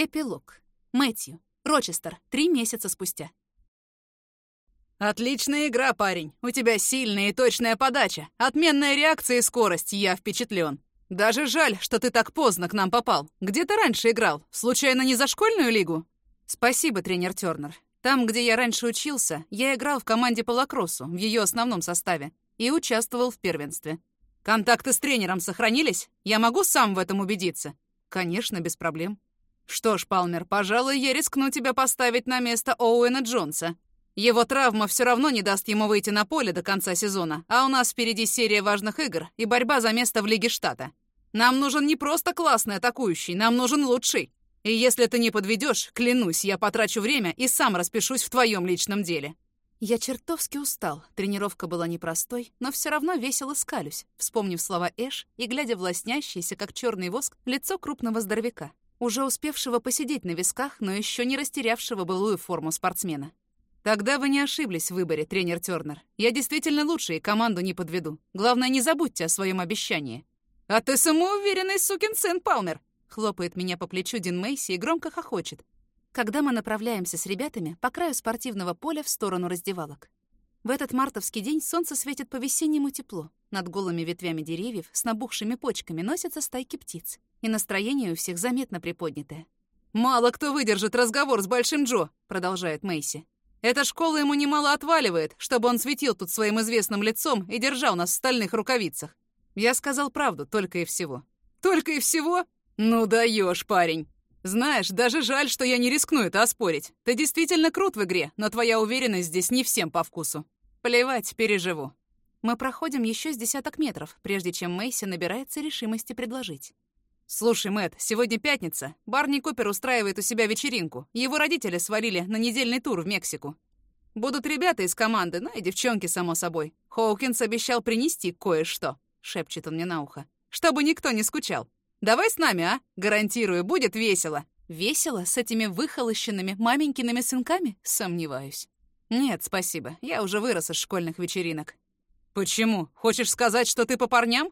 Эпилог. Мэтью. Рочестер. Три месяца спустя. «Отличная игра, парень. У тебя сильная и точная подача. Отменная реакция и скорость. Я впечатлен. Даже жаль, что ты так поздно к нам попал. Где ты раньше играл? Случайно не за школьную лигу?» «Спасибо, тренер Тёрнер. Там, где я раньше учился, я играл в команде по лакроссу, в ее основном составе, и участвовал в первенстве. Контакты с тренером сохранились? Я могу сам в этом убедиться?» «Конечно, без проблем». «Что ж, Палмер, пожалуй, я рискну тебя поставить на место Оуэна Джонса. Его травма все равно не даст ему выйти на поле до конца сезона, а у нас впереди серия важных игр и борьба за место в Лиге Штата. Нам нужен не просто классный атакующий, нам нужен лучший. И если ты не подведешь, клянусь, я потрачу время и сам распишусь в твоем личном деле». Я чертовски устал. Тренировка была непростой, но все равно весело скалюсь, вспомнив слова Эш и глядя в лоснящееся, как черный воск, лицо крупного здоровяка уже успевшего посидеть на висках, но еще не растерявшего былую форму спортсмена. «Тогда вы не ошиблись в выборе, тренер Тёрнер. Я действительно лучше и команду не подведу. Главное, не забудьте о своем обещании». «А ты самоуверенный сукин сын, Палмер!» Хлопает меня по плечу Дин Мейси и громко хохочет. Когда мы направляемся с ребятами по краю спортивного поля в сторону раздевалок. В этот мартовский день солнце светит по-весеннему тепло. Над голыми ветвями деревьев с набухшими почками носятся стайки птиц и настроение у всех заметно приподнятое. «Мало кто выдержит разговор с Большим Джо», — продолжает Мэйси. «Эта школа ему немало отваливает, чтобы он светил тут своим известным лицом и держал нас в стальных рукавицах. Я сказал правду, только и всего». «Только и всего? Ну даешь, парень!» «Знаешь, даже жаль, что я не рискну это оспорить. Ты действительно крут в игре, но твоя уверенность здесь не всем по вкусу. Плевать, переживу». Мы проходим еще с десяток метров, прежде чем Мэйси набирается решимости предложить. «Слушай, Мэтт, сегодня пятница. Барни Купер устраивает у себя вечеринку. Его родители свалили на недельный тур в Мексику. Будут ребята из команды, ну и девчонки, само собой. Хоукинс обещал принести кое-что», — шепчет он мне на ухо. «Чтобы никто не скучал. Давай с нами, а? Гарантирую, будет весело». «Весело? С этими выхолощенными маменькиными сынками? Сомневаюсь». «Нет, спасибо. Я уже вырос из школьных вечеринок». «Почему? Хочешь сказать, что ты по парням?»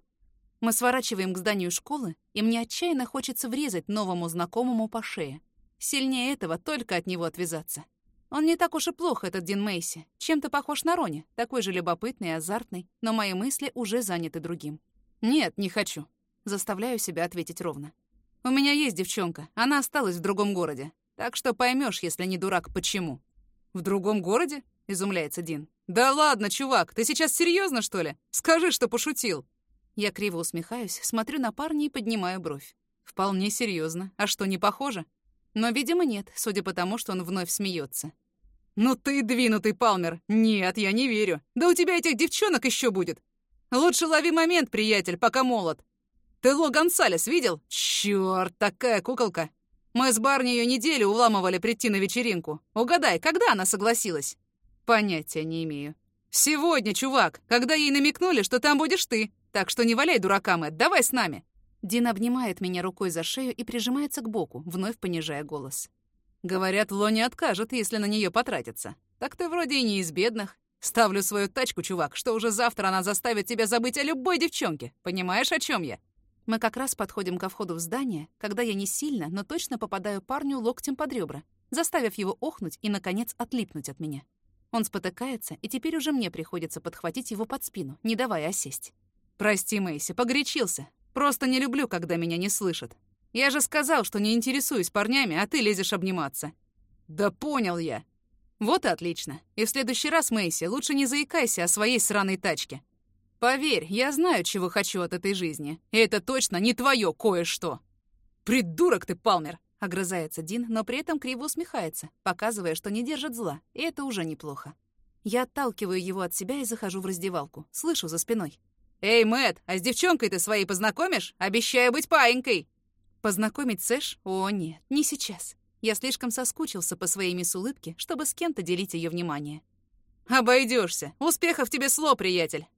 Мы сворачиваем к зданию школы, и мне отчаянно хочется врезать новому знакомому по шее. Сильнее этого только от него отвязаться. Он не так уж и плох, этот Дин Мейси. Чем-то похож на Рони, такой же любопытный и азартный, но мои мысли уже заняты другим. «Нет, не хочу». Заставляю себя ответить ровно. «У меня есть девчонка, она осталась в другом городе. Так что поймешь, если не дурак, почему». «В другом городе?» — изумляется Дин. «Да ладно, чувак, ты сейчас серьезно что ли? Скажи, что пошутил». Я криво усмехаюсь, смотрю на парня и поднимаю бровь. Вполне серьезно. А что, не похоже? Но, видимо, нет, судя по тому, что он вновь смеется. «Ну ты двинутый, Палмер! Нет, я не верю. Да у тебя этих девчонок еще будет. Лучше лови момент, приятель, пока молод. Ты Ло Гонсалес видел? Черт, такая куколка. Мы с Барни ее неделю уламывали прийти на вечеринку. Угадай, когда она согласилась?» «Понятия не имею». «Сегодня, чувак, когда ей намекнули, что там будешь ты. Так что не валяй дурака, Мэтт, давай с нами!» Дин обнимает меня рукой за шею и прижимается к боку, вновь понижая голос. «Говорят, Ло не откажет, если на нее потратиться. Так ты вроде и не из бедных. Ставлю свою тачку, чувак, что уже завтра она заставит тебя забыть о любой девчонке. Понимаешь, о чем я?» Мы как раз подходим ко входу в здание, когда я не сильно, но точно попадаю парню локтем под ребра, заставив его охнуть и, наконец, отлипнуть от меня. Он спотыкается, и теперь уже мне приходится подхватить его под спину, не давая осесть. «Прости, Мэйси, погорячился. Просто не люблю, когда меня не слышат. Я же сказал, что не интересуюсь парнями, а ты лезешь обниматься». «Да понял я». «Вот и отлично. И в следующий раз, Мэйси, лучше не заикайся о своей сраной тачке. Поверь, я знаю, чего хочу от этой жизни. И это точно не твое кое-что». «Придурок ты, Палмер!» — огрызается Дин, но при этом криво усмехается, показывая, что не держит зла, и это уже неплохо. Я отталкиваю его от себя и захожу в раздевалку. Слышу за спиной. «Эй, Мэт, а с девчонкой ты своей познакомишь? Обещаю быть паенькой!» Познакомить Сэш? О, нет, не сейчас. Я слишком соскучился по своей мисс улыбке, чтобы с кем-то делить ее внимание. Обойдешься. Успехов тебе сло, приятель.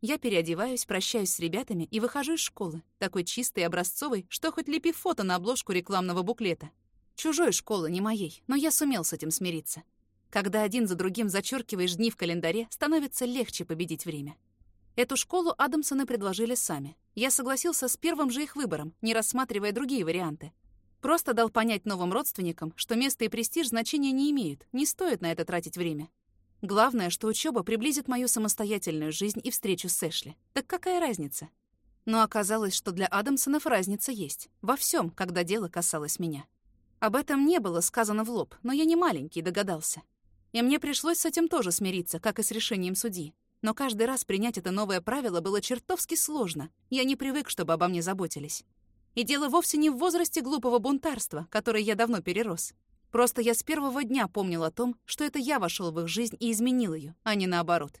Я переодеваюсь, прощаюсь с ребятами и выхожу из школы, такой чистой и образцовой, что хоть лепи фото на обложку рекламного буклета. Чужой школы, не моей, но я сумел с этим смириться. Когда один за другим зачеркиваешь дни в календаре, становится легче победить время. Эту школу Адамсоны предложили сами. Я согласился с первым же их выбором, не рассматривая другие варианты. Просто дал понять новым родственникам, что место и престиж значения не имеют, не стоит на это тратить время. Главное, что учеба приблизит мою самостоятельную жизнь и встречу с Эшли. Так какая разница? Но оказалось, что для Адамсонов разница есть. Во всем, когда дело касалось меня. Об этом не было сказано в лоб, но я не маленький, догадался. И мне пришлось с этим тоже смириться, как и с решением судьи. Но каждый раз принять это новое правило было чертовски сложно. Я не привык, чтобы обо мне заботились. И дело вовсе не в возрасте глупого бунтарства, который я давно перерос. Просто я с первого дня помнил о том, что это я вошел в их жизнь и изменил ее, а не наоборот.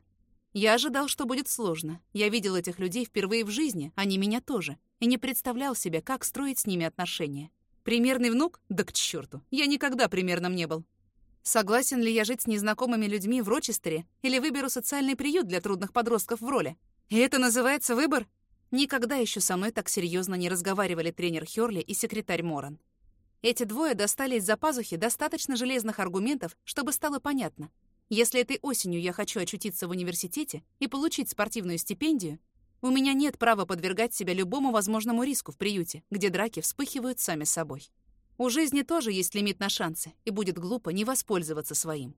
Я ожидал, что будет сложно. Я видел этих людей впервые в жизни, они меня тоже, и не представлял себе, как строить с ними отношения. Примерный внук? Да к черту. Я никогда примерным не был. Согласен ли я жить с незнакомыми людьми в Рочестере или выберу социальный приют для трудных подростков в роли? И это называется выбор? Никогда еще со мной так серьезно не разговаривали тренер Хёрли и секретарь Моран. Эти двое достали из-за пазухи достаточно железных аргументов, чтобы стало понятно. Если этой осенью я хочу очутиться в университете и получить спортивную стипендию, у меня нет права подвергать себя любому возможному риску в приюте, где драки вспыхивают сами собой. У жизни тоже есть лимит на шансы, и будет глупо не воспользоваться своим.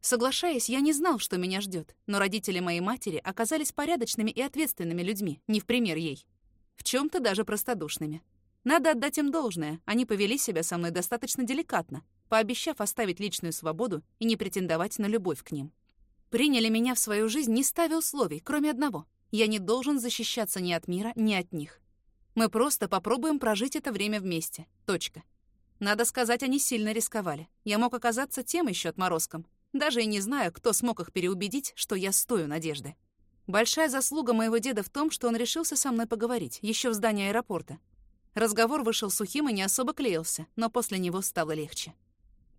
Соглашаясь, я не знал, что меня ждет, но родители моей матери оказались порядочными и ответственными людьми, не в пример ей. В чем то даже простодушными. Надо отдать им должное, они повели себя со мной достаточно деликатно, пообещав оставить личную свободу и не претендовать на любовь к ним. Приняли меня в свою жизнь, не ставя условий, кроме одного. Я не должен защищаться ни от мира, ни от них. Мы просто попробуем прожить это время вместе. Точка. Надо сказать, они сильно рисковали. Я мог оказаться тем еще отморозком. Даже и не знаю, кто смог их переубедить, что я стою надежды. Большая заслуга моего деда в том, что он решился со мной поговорить, еще в здании аэропорта. Разговор вышел сухим и не особо клеился, но после него стало легче.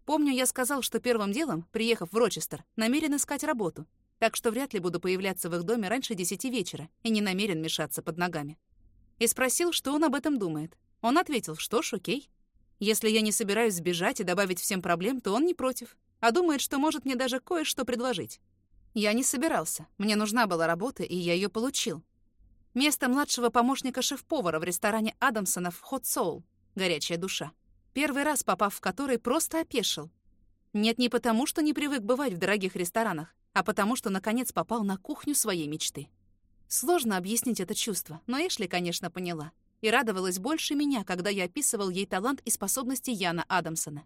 Помню, я сказал, что первым делом, приехав в Рочестер, намерен искать работу, так что вряд ли буду появляться в их доме раньше десяти вечера и не намерен мешаться под ногами. И спросил, что он об этом думает. Он ответил, что ж, окей. Если я не собираюсь сбежать и добавить всем проблем, то он не против, а думает, что может мне даже кое-что предложить. Я не собирался. Мне нужна была работа, и я ее получил. Место младшего помощника шеф-повара в ресторане Адамсона в Hot Soul. Горячая душа. Первый раз попав в который, просто опешил. Нет, не потому, что не привык бывать в дорогих ресторанах, а потому, что наконец попал на кухню своей мечты. Сложно объяснить это чувство, но Эшли, конечно, поняла. И радовалась больше меня, когда я описывал ей талант и способности Яна Адамсона,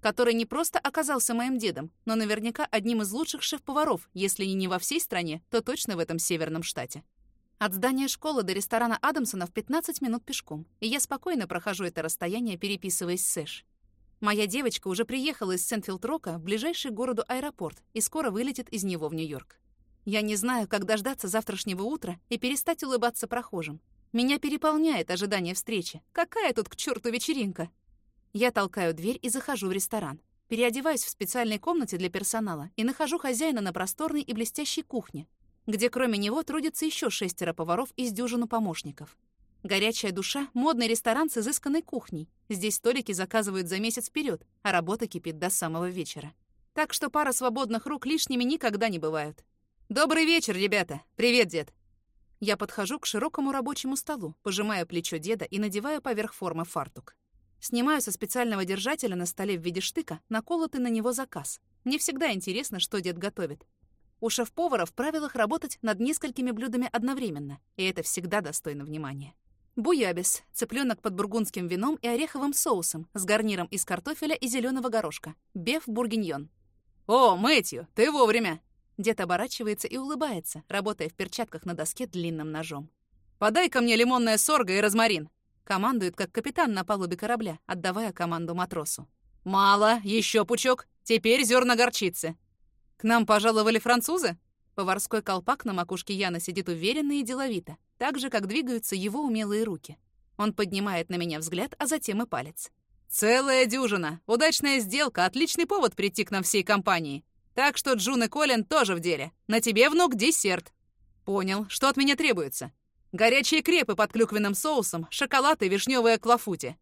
который не просто оказался моим дедом, но наверняка одним из лучших шеф-поваров, если и не во всей стране, то точно в этом северном штате. От здания школы до ресторана Адамсона в 15 минут пешком, и я спокойно прохожу это расстояние, переписываясь с Сэш. Моя девочка уже приехала из Сентфилд-Рока в ближайший к городу аэропорт и скоро вылетит из него в Нью-Йорк. Я не знаю, как дождаться завтрашнего утра и перестать улыбаться прохожим. Меня переполняет ожидание встречи. Какая тут к черту вечеринка? Я толкаю дверь и захожу в ресторан. Переодеваюсь в специальной комнате для персонала и нахожу хозяина на просторной и блестящей кухне, где кроме него трудится еще шестеро поваров из дюжину помощников. Горячая душа — модный ресторан с изысканной кухней. Здесь столики заказывают за месяц вперед, а работа кипит до самого вечера. Так что пара свободных рук лишними никогда не бывают. «Добрый вечер, ребята! Привет, дед!» Я подхожу к широкому рабочему столу, пожимаю плечо деда и надеваю поверх формы фартук. Снимаю со специального держателя на столе в виде штыка наколотый на него заказ. Мне всегда интересно, что дед готовит. У шеф-повара в правилах работать над несколькими блюдами одновременно, и это всегда достойно внимания. Буябис — цыпленок под бургундским вином и ореховым соусом с гарниром из картофеля и зеленого горошка. Беф-бургиньон. «О, Мэтью, ты вовремя!» Дед оборачивается и улыбается, работая в перчатках на доске длинным ножом. «Подай-ка мне лимонное сорго и розмарин!» Командует, как капитан на палубе корабля, отдавая команду матросу. «Мало, еще пучок, теперь зерна горчицы!» «К нам пожаловали французы?» Поварской колпак на макушке Яна сидит уверенно и деловито, так же, как двигаются его умелые руки. Он поднимает на меня взгляд, а затем и палец. «Целая дюжина! Удачная сделка, отличный повод прийти к нам всей компании. Так что Джун и Колин тоже в деле. На тебе, внук, десерт!» «Понял. Что от меня требуется?» «Горячие крепы под клюквенным соусом, шоколад и вишневые клафути.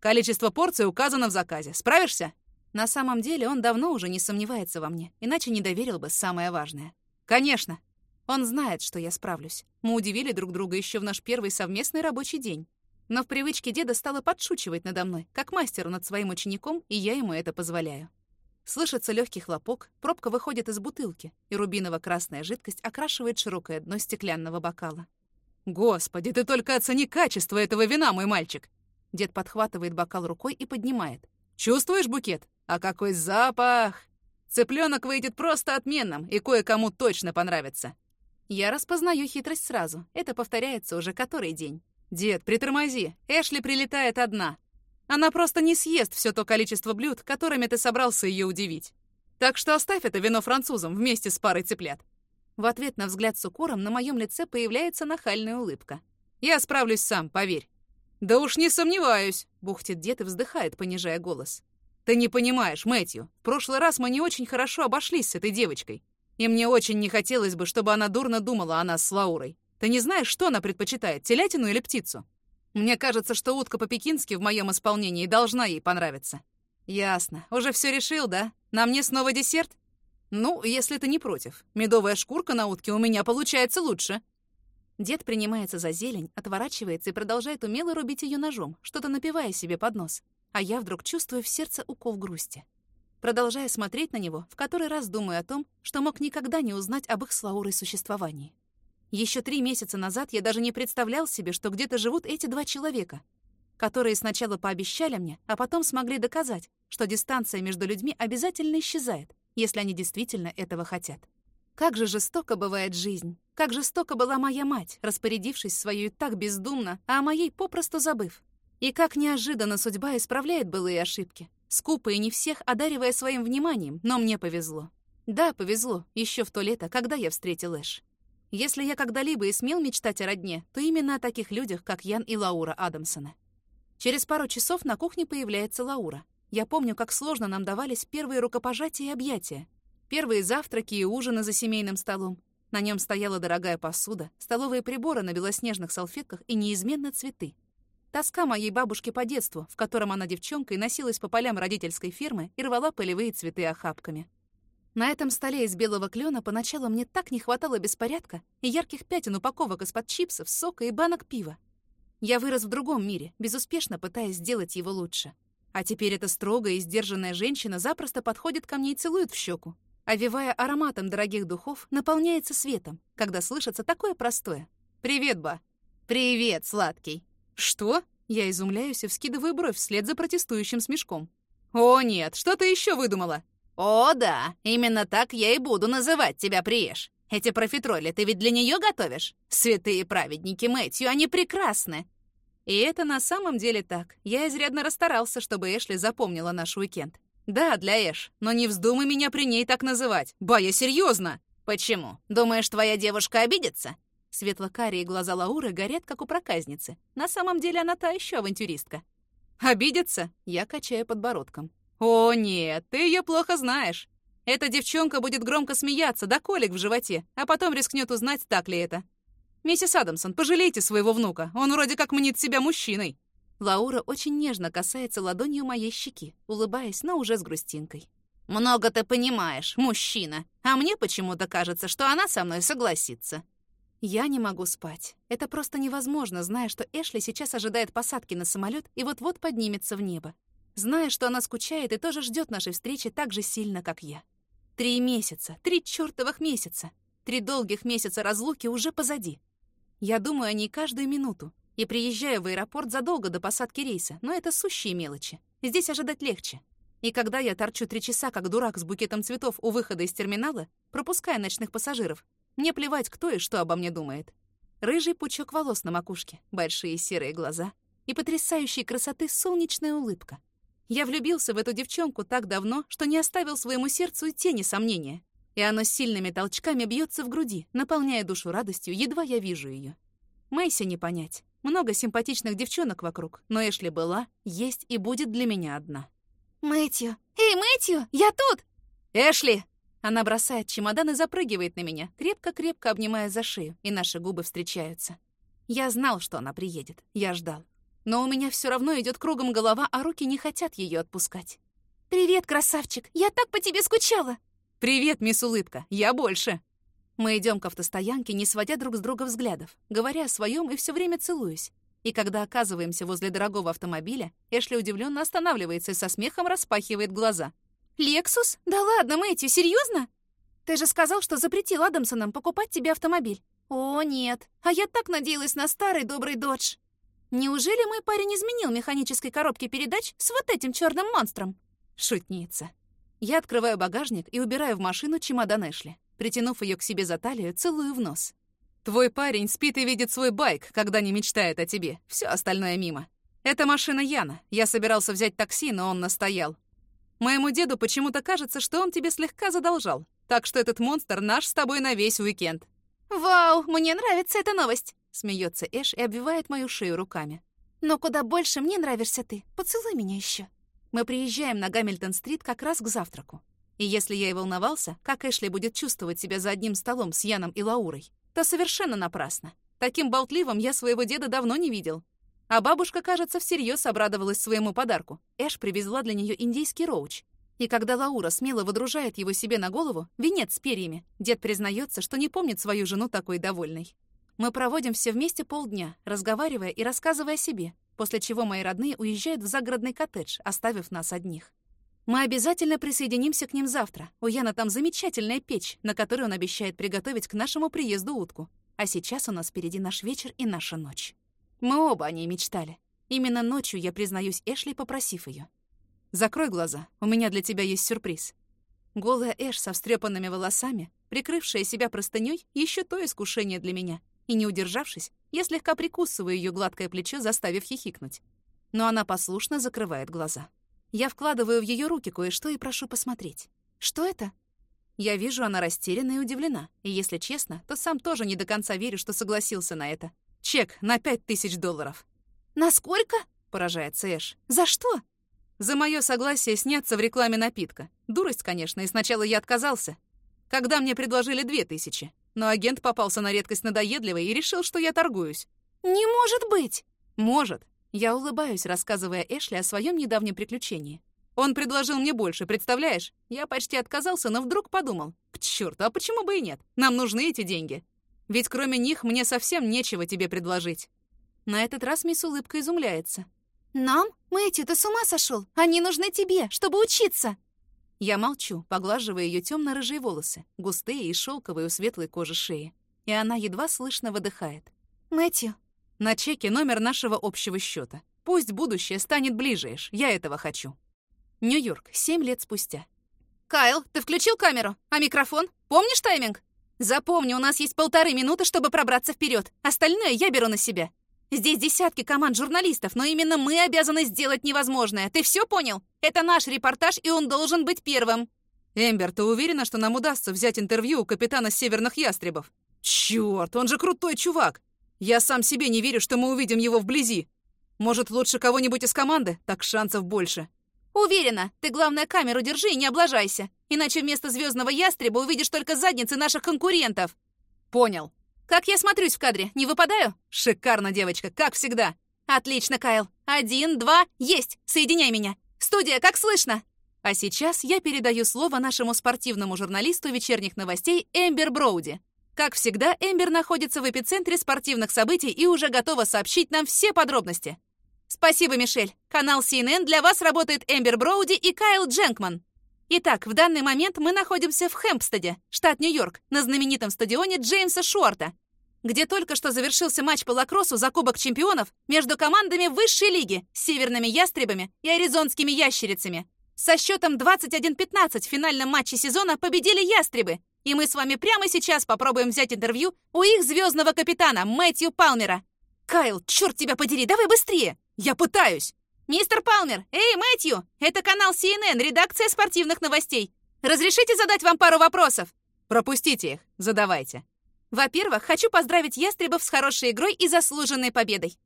Количество порций указано в заказе. Справишься?» На самом деле он давно уже не сомневается во мне, иначе не доверил бы самое важное. «Конечно!» Он знает, что я справлюсь. Мы удивили друг друга еще в наш первый совместный рабочий день. Но в привычке деда стало подшучивать надо мной, как мастеру над своим учеником, и я ему это позволяю. Слышится легкий хлопок, пробка выходит из бутылки, и рубиново-красная жидкость окрашивает широкое дно стеклянного бокала. «Господи, ты только оцени качество этого вина, мой мальчик!» Дед подхватывает бокал рукой и поднимает. «Чувствуешь букет? А какой запах! Цыпленок выйдет просто отменным, и кое-кому точно понравится!» Я распознаю хитрость сразу. Это повторяется уже который день. «Дед, притормози. Эшли прилетает одна. Она просто не съест все то количество блюд, которыми ты собрался ее удивить. Так что оставь это вино французам вместе с парой цыплят». В ответ на взгляд с укором на моем лице появляется нахальная улыбка. «Я справлюсь сам, поверь». «Да уж не сомневаюсь», — бухтит дед и вздыхает, понижая голос. «Ты не понимаешь, Мэтью, в прошлый раз мы не очень хорошо обошлись с этой девочкой. И мне очень не хотелось бы, чтобы она дурно думала о нас с Лаурой. Ты не знаешь, что она предпочитает, телятину или птицу? Мне кажется, что утка по-пекински в моем исполнении должна ей понравиться. Ясно. Уже все решил, да? На мне снова десерт? Ну, если ты не против. Медовая шкурка на утке у меня получается лучше. Дед принимается за зелень, отворачивается и продолжает умело рубить ее ножом, что-то напивая себе под нос. А я вдруг чувствую в сердце укол грусти. Продолжая смотреть на него, в который раз думаю о том, что мог никогда не узнать об их с Лаурой существовании. Еще три месяца назад я даже не представлял себе, что где-то живут эти два человека, которые сначала пообещали мне, а потом смогли доказать, что дистанция между людьми обязательно исчезает, если они действительно этого хотят. Как же жестоко бывает жизнь. Как жестоко была моя мать, распорядившись своей так бездумно, а о моей попросту забыв. И как неожиданно судьба исправляет былые ошибки, скупо и не всех одаривая своим вниманием, но мне повезло. Да, повезло, еще в то лето, когда я встретил Эш. Если я когда-либо и смел мечтать о родне, то именно о таких людях, как Ян и Лаура Адамсона. Через пару часов на кухне появляется Лаура. Я помню, как сложно нам давались первые рукопожатия и объятия. Первые завтраки и ужины за семейным столом. На нем стояла дорогая посуда, столовые приборы на белоснежных салфетках и неизменно цветы. Тоска моей бабушки по детству, в котором она девчонкой носилась по полям родительской фирмы и рвала полевые цветы охапками. На этом столе из белого клена поначалу мне так не хватало беспорядка и ярких пятен упаковок из-под чипсов, сока и банок пива. Я вырос в другом мире, безуспешно пытаясь сделать его лучше. А теперь эта строгая и сдержанная женщина запросто подходит ко мне и целует в щеку, овивая ароматом дорогих духов, наполняется светом, когда слышится такое простое. «Привет, ба!» «Привет, сладкий!» «Что?» Я изумляюсь и вскидываю бровь вслед за протестующим смешком. «О, нет, что ты еще выдумала?» «О, да, именно так я и буду называть тебя, Приеш. Эти профитроли ты ведь для нее готовишь? Святые праведники Мэтью, они прекрасны!» И это на самом деле так. Я изрядно расстарался, чтобы Эшли запомнила наш уикенд. Да, для Эш, но не вздумай меня при ней так называть. Ба, я серьезно. Почему? Думаешь, твоя девушка обидится? Светло-карие глаза Лауры горят, как у проказницы. На самом деле она та еще авантюристка. Обидится? Я качаю подбородком. «О, нет, ты ее плохо знаешь. Эта девчонка будет громко смеяться, да колик в животе, а потом рискнет узнать, так ли это. Миссис Адамсон, пожалейте своего внука, он вроде как мнит себя мужчиной». Лаура очень нежно касается ладонью моей щеки, улыбаясь, но уже с грустинкой. «Много ты понимаешь, мужчина, а мне почему-то кажется, что она со мной согласится». Я не могу спать. Это просто невозможно, зная, что Эшли сейчас ожидает посадки на самолет и вот-вот поднимется в небо зная, что она скучает и тоже ждет нашей встречи так же сильно, как я. Три месяца, три чертовых месяца, три долгих месяца разлуки уже позади. Я думаю о ней каждую минуту и приезжаю в аэропорт задолго до посадки рейса, но это сущие мелочи. Здесь ожидать легче. И когда я торчу три часа, как дурак с букетом цветов у выхода из терминала, пропуская ночных пассажиров, мне плевать, кто и что обо мне думает. Рыжий пучок волос на макушке, большие серые глаза и потрясающей красоты солнечная улыбка — я влюбился в эту девчонку так давно, что не оставил своему сердцу и тени сомнения. И оно сильными толчками бьется в груди, наполняя душу радостью, едва я вижу ее. Мэйси не понять. Много симпатичных девчонок вокруг, но Эшли была, есть и будет для меня одна. «Мэтью! Эй, Мэтью! Я тут!» «Эшли!» Она бросает чемодан и запрыгивает на меня, крепко-крепко обнимая за шею, и наши губы встречаются. Я знал, что она приедет. Я ждал. Но у меня все равно идет кругом голова, а руки не хотят ее отпускать. «Привет, красавчик! Я так по тебе скучала!» «Привет, мисс Улыбка! Я больше!» Мы идем к автостоянке, не сводя друг с друга взглядов, говоря о своем и все время целуюсь. И когда оказываемся возле дорогого автомобиля, Эшли удивленно останавливается и со смехом распахивает глаза. «Лексус? Да ладно, Мэтью, серьезно? Ты же сказал, что запретил Адамсонам покупать тебе автомобиль. О, нет. А я так надеялась на старый добрый Додж. Неужели мой парень изменил механической коробки передач с вот этим черным монстром? Шутница. Я открываю багажник и убираю в машину чемодан Эшли. Притянув ее к себе за талию, целую в нос. Твой парень спит и видит свой байк, когда не мечтает о тебе. Все остальное мимо. Это машина Яна. Я собирался взять такси, но он настоял. Моему деду почему-то кажется, что он тебе слегка задолжал. Так что этот монстр наш с тобой на весь уикенд. Вау, мне нравится эта новость. Смеется Эш и обвивает мою шею руками. Но куда больше мне нравишься ты. Поцелуй меня еще. Мы приезжаем на Гамильтон-стрит как раз к завтраку. И если я и волновался, как Эшли будет чувствовать себя за одним столом с Яном и Лаурой, то совершенно напрасно. Таким болтливым я своего деда давно не видел. А бабушка, кажется, всерьез обрадовалась своему подарку. Эш привезла для нее индийский роуч. И когда Лаура смело выдружает его себе на голову, венец с перьями, дед признается, что не помнит свою жену такой довольной. Мы проводим все вместе полдня, разговаривая и рассказывая о себе, после чего мои родные уезжают в загородный коттедж, оставив нас одних. Мы обязательно присоединимся к ним завтра. У Яна там замечательная печь, на которой он обещает приготовить к нашему приезду утку. А сейчас у нас впереди наш вечер и наша ночь. Мы оба о ней мечтали. Именно ночью я признаюсь Эшли, попросив ее. «Закрой глаза, у меня для тебя есть сюрприз». Голая Эш со встрепанными волосами, прикрывшая себя простыней, еще то искушение для меня. И не удержавшись, я слегка прикусываю ее гладкое плечо, заставив хихикнуть. Но она послушно закрывает глаза. Я вкладываю в ее руки кое-что и прошу посмотреть. Что это? Я вижу, она растеряна и удивлена. И если честно, то сам тоже не до конца верю, что согласился на это. Чек на пять тысяч долларов. «Насколько?» — поражается Эш. «За что?» «За мое согласие сняться в рекламе напитка. Дурость, конечно, и сначала я отказался. Когда мне предложили две тысячи. Но агент попался на редкость надоедливый и решил, что я торгуюсь. «Не может быть!» «Может. Я улыбаюсь, рассказывая Эшли о своем недавнем приключении. Он предложил мне больше, представляешь? Я почти отказался, но вдруг подумал. К черту, а почему бы и нет? Нам нужны эти деньги. Ведь кроме них мне совсем нечего тебе предложить. На этот раз мисс Улыбка изумляется. «Нам? Мэтью, ты с ума сошел? Они нужны тебе, чтобы учиться!» Я молчу, поглаживая ее темно-рыжие волосы, густые и шелковые у светлой кожи шеи. И она едва слышно выдыхает. «Мэтью, на чеке номер нашего общего счета. Пусть будущее станет ближе, я этого хочу. Нью-Йорк, семь лет спустя. Кайл, ты включил камеру? А микрофон? Помнишь тайминг? Запомни, у нас есть полторы минуты, чтобы пробраться вперед. Остальное я беру на себя. Здесь десятки команд журналистов, но именно мы обязаны сделать невозможное. Ты все понял? Это наш репортаж, и он должен быть первым. Эмбер, ты уверена, что нам удастся взять интервью у капитана Северных Ястребов? Черт, он же крутой чувак! Я сам себе не верю, что мы увидим его вблизи. Может, лучше кого-нибудь из команды? Так шансов больше. Уверена, ты, главное, камеру держи и не облажайся. Иначе вместо звездного ястреба увидишь только задницы наших конкурентов. Понял. Как я смотрюсь в кадре? Не выпадаю? Шикарно, девочка, как всегда. Отлично, Кайл. Один, два, есть. Соединяй меня. Студия, как слышно? А сейчас я передаю слово нашему спортивному журналисту вечерних новостей Эмбер Броуди. Как всегда, Эмбер находится в эпицентре спортивных событий и уже готова сообщить нам все подробности. Спасибо, Мишель. Канал CNN для вас работает Эмбер Броуди и Кайл Дженкман. Итак, в данный момент мы находимся в Хэмпстеде, штат Нью-Йорк, на знаменитом стадионе Джеймса Шуарта, где только что завершился матч по лакроссу за Кубок чемпионов между командами высшей лиги северными ястребами и аризонскими ящерицами. Со счетом 21-15 в финальном матче сезона победили ястребы, и мы с вами прямо сейчас попробуем взять интервью у их звездного капитана Мэтью Палмера. Кайл, черт тебя подери, давай быстрее! Я пытаюсь! Мистер Палмер, эй, Мэтью! Это канал CNN, редакция спортивных новостей. Разрешите задать вам пару вопросов? Пропустите их, задавайте. Во-первых, хочу поздравить ястребов с хорошей игрой и заслуженной победой.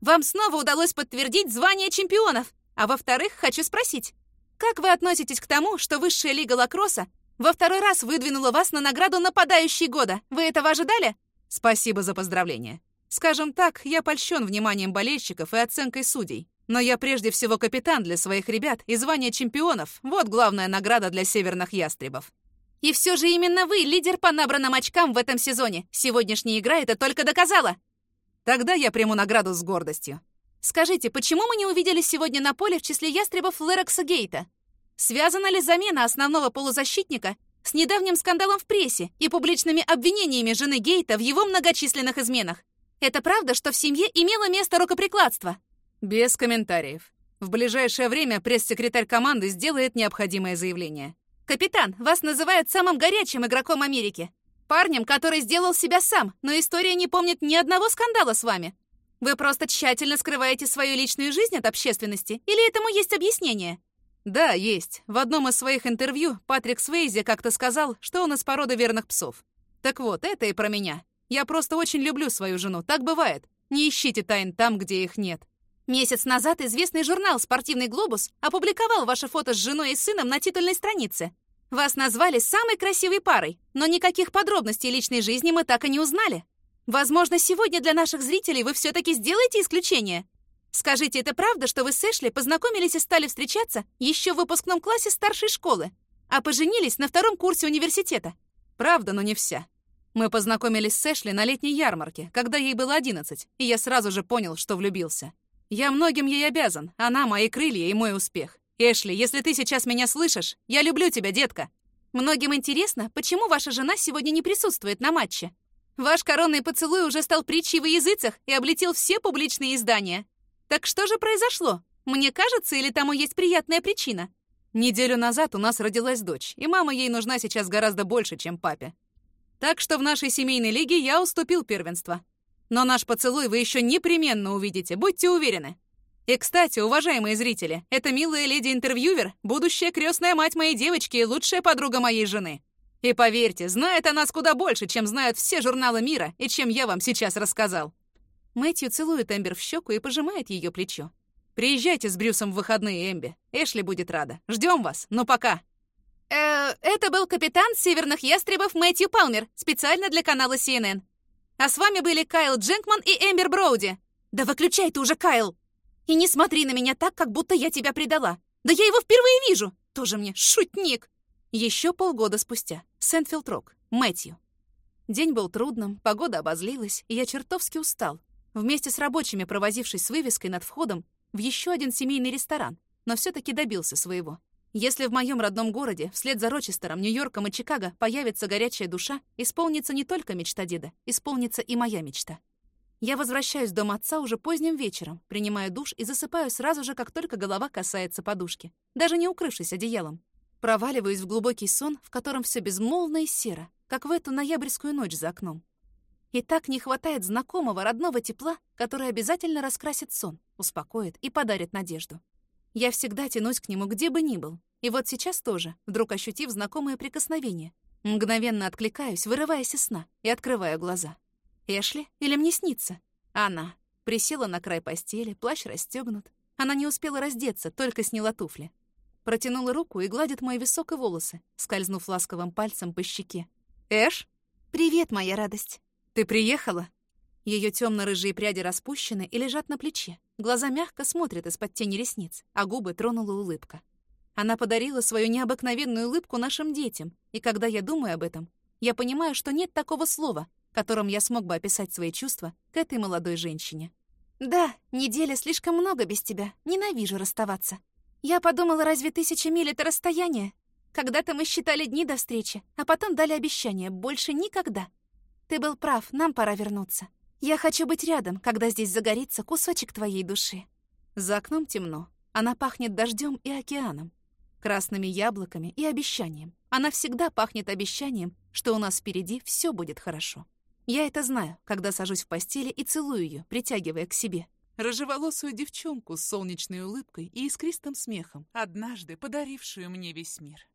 Вам снова удалось подтвердить звание чемпионов. А во-вторых, хочу спросить, как вы относитесь к тому, что высшая лига лакросса во второй раз выдвинула вас на награду нападающей года. Вы этого ожидали? Спасибо за поздравление. Скажем так, я польщен вниманием болельщиков и оценкой судей. Но я прежде всего капитан для своих ребят, и звание чемпионов — вот главная награда для северных ястребов. И все же именно вы лидер по набранным очкам в этом сезоне. Сегодняшняя игра это только доказала. Тогда я приму награду с гордостью. Скажите, почему мы не увиделись сегодня на поле в числе ястребов Лерекса Гейта? Связана ли замена основного полузащитника с недавним скандалом в прессе и публичными обвинениями жены Гейта в его многочисленных изменах? Это правда, что в семье имело место рукоприкладство? Без комментариев. В ближайшее время пресс-секретарь команды сделает необходимое заявление. «Капитан, вас называют самым горячим игроком Америки. Парнем, который сделал себя сам, но история не помнит ни одного скандала с вами. Вы просто тщательно скрываете свою личную жизнь от общественности, или этому есть объяснение?» Да, есть. В одном из своих интервью Патрик Свейзи как-то сказал, что он из породы верных псов. Так вот, это и про меня. Я просто очень люблю свою жену, так бывает. Не ищите тайн там, где их нет. Месяц назад известный журнал «Спортивный глобус» опубликовал ваше фото с женой и сыном на титульной странице. Вас назвали самой красивой парой, но никаких подробностей личной жизни мы так и не узнали. Возможно, сегодня для наших зрителей вы все-таки сделаете исключение. Скажите, это правда, что вы с Эшли познакомились и стали встречаться еще в выпускном классе старшей школы, а поженились на втором курсе университета? Правда, но не вся. Мы познакомились с Эшли на летней ярмарке, когда ей было одиннадцать, и я сразу же понял, что влюбился. Я многим ей обязан. Она — мои крылья и мой успех. Эшли, если ты сейчас меня слышишь, я люблю тебя, детка. Многим интересно, почему ваша жена сегодня не присутствует на матче. Ваш коронный поцелуй уже стал притчей во языцах и облетел все публичные издания. Так что же произошло? Мне кажется, или тому есть приятная причина? Неделю назад у нас родилась дочь, и мама ей нужна сейчас гораздо больше, чем папе. Так что в нашей семейной лиге я уступил первенство. Но наш поцелуй вы еще непременно увидите, будьте уверены. И, кстати, уважаемые зрители, эта милая леди-интервьюер — будущая крестная мать моей девочки и лучшая подруга моей жены. И поверьте, знает она нас куда больше, чем знают все журналы мира и чем я вам сейчас рассказал. Мэтью целует Эмбер в щеку и пожимает ее плечо. «Приезжайте с Брюсом в выходные, Эмби. Эшли будет рада. Ждем вас. Но пока». Э, это был капитан Северных Ястребов Мэтью Палмер, специально для канала CNN. А с вами были Кайл Дженкман и Эмбер Броуди. Да выключай ты уже, Кайл! И не смотри на меня так, как будто я тебя предала. Да я его впервые вижу! Тоже мне шутник!» Еще полгода спустя. Сентфилд-Рок. Мэтью. День был трудным, погода обозлилась, и я чертовски устал. Вместе с рабочими, провозившись с вывеской над входом в еще один семейный ресторан, но все таки добился своего. Если в моем родном городе, вслед за Рочестером, Нью-Йорком и Чикаго, появится горячая душа, исполнится не только мечта деда, исполнится и моя мечта. Я возвращаюсь в дом отца уже поздним вечером, принимаю душ и засыпаю сразу же, как только голова касается подушки, даже не укрывшись одеялом. Проваливаюсь в глубокий сон, в котором все безмолвно и серо, как в эту ноябрьскую ночь за окном. И так не хватает знакомого родного тепла, которое обязательно раскрасит сон, успокоит и подарит надежду. Я всегда тянусь к нему, где бы ни был. И вот сейчас тоже, вдруг ощутив знакомое прикосновение. Мгновенно откликаюсь, вырываясь из сна, и открываю глаза. Эшли или мне снится? Она. Присела на край постели, плащ расстегнут. Она не успела раздеться, только сняла туфли. Протянула руку и гладит мои высокие волосы, скользнув ласковым пальцем по щеке. «Эш?» «Привет, моя радость!» «Ты приехала?» Ее темно-рыжие пряди распущены и лежат на плече. Глаза мягко смотрят из-под тени ресниц, а губы тронула улыбка. Она подарила свою необыкновенную улыбку нашим детям, и когда я думаю об этом, я понимаю, что нет такого слова, которым я смог бы описать свои чувства к этой молодой женщине. «Да, неделя слишком много без тебя. Ненавижу расставаться. Я подумала, разве тысяча миль — это расстояние? Когда-то мы считали дни до встречи, а потом дали обещание — больше никогда. Ты был прав, нам пора вернуться. Я хочу быть рядом, когда здесь загорится кусочек твоей души. За окном темно. Она пахнет дождем и океаном, красными яблоками и обещанием. Она всегда пахнет обещанием, что у нас впереди все будет хорошо. Я это знаю, когда сажусь в постели и целую ее, притягивая к себе. Рыжеволосую девчонку с солнечной улыбкой и искристым смехом, однажды подарившую мне весь мир.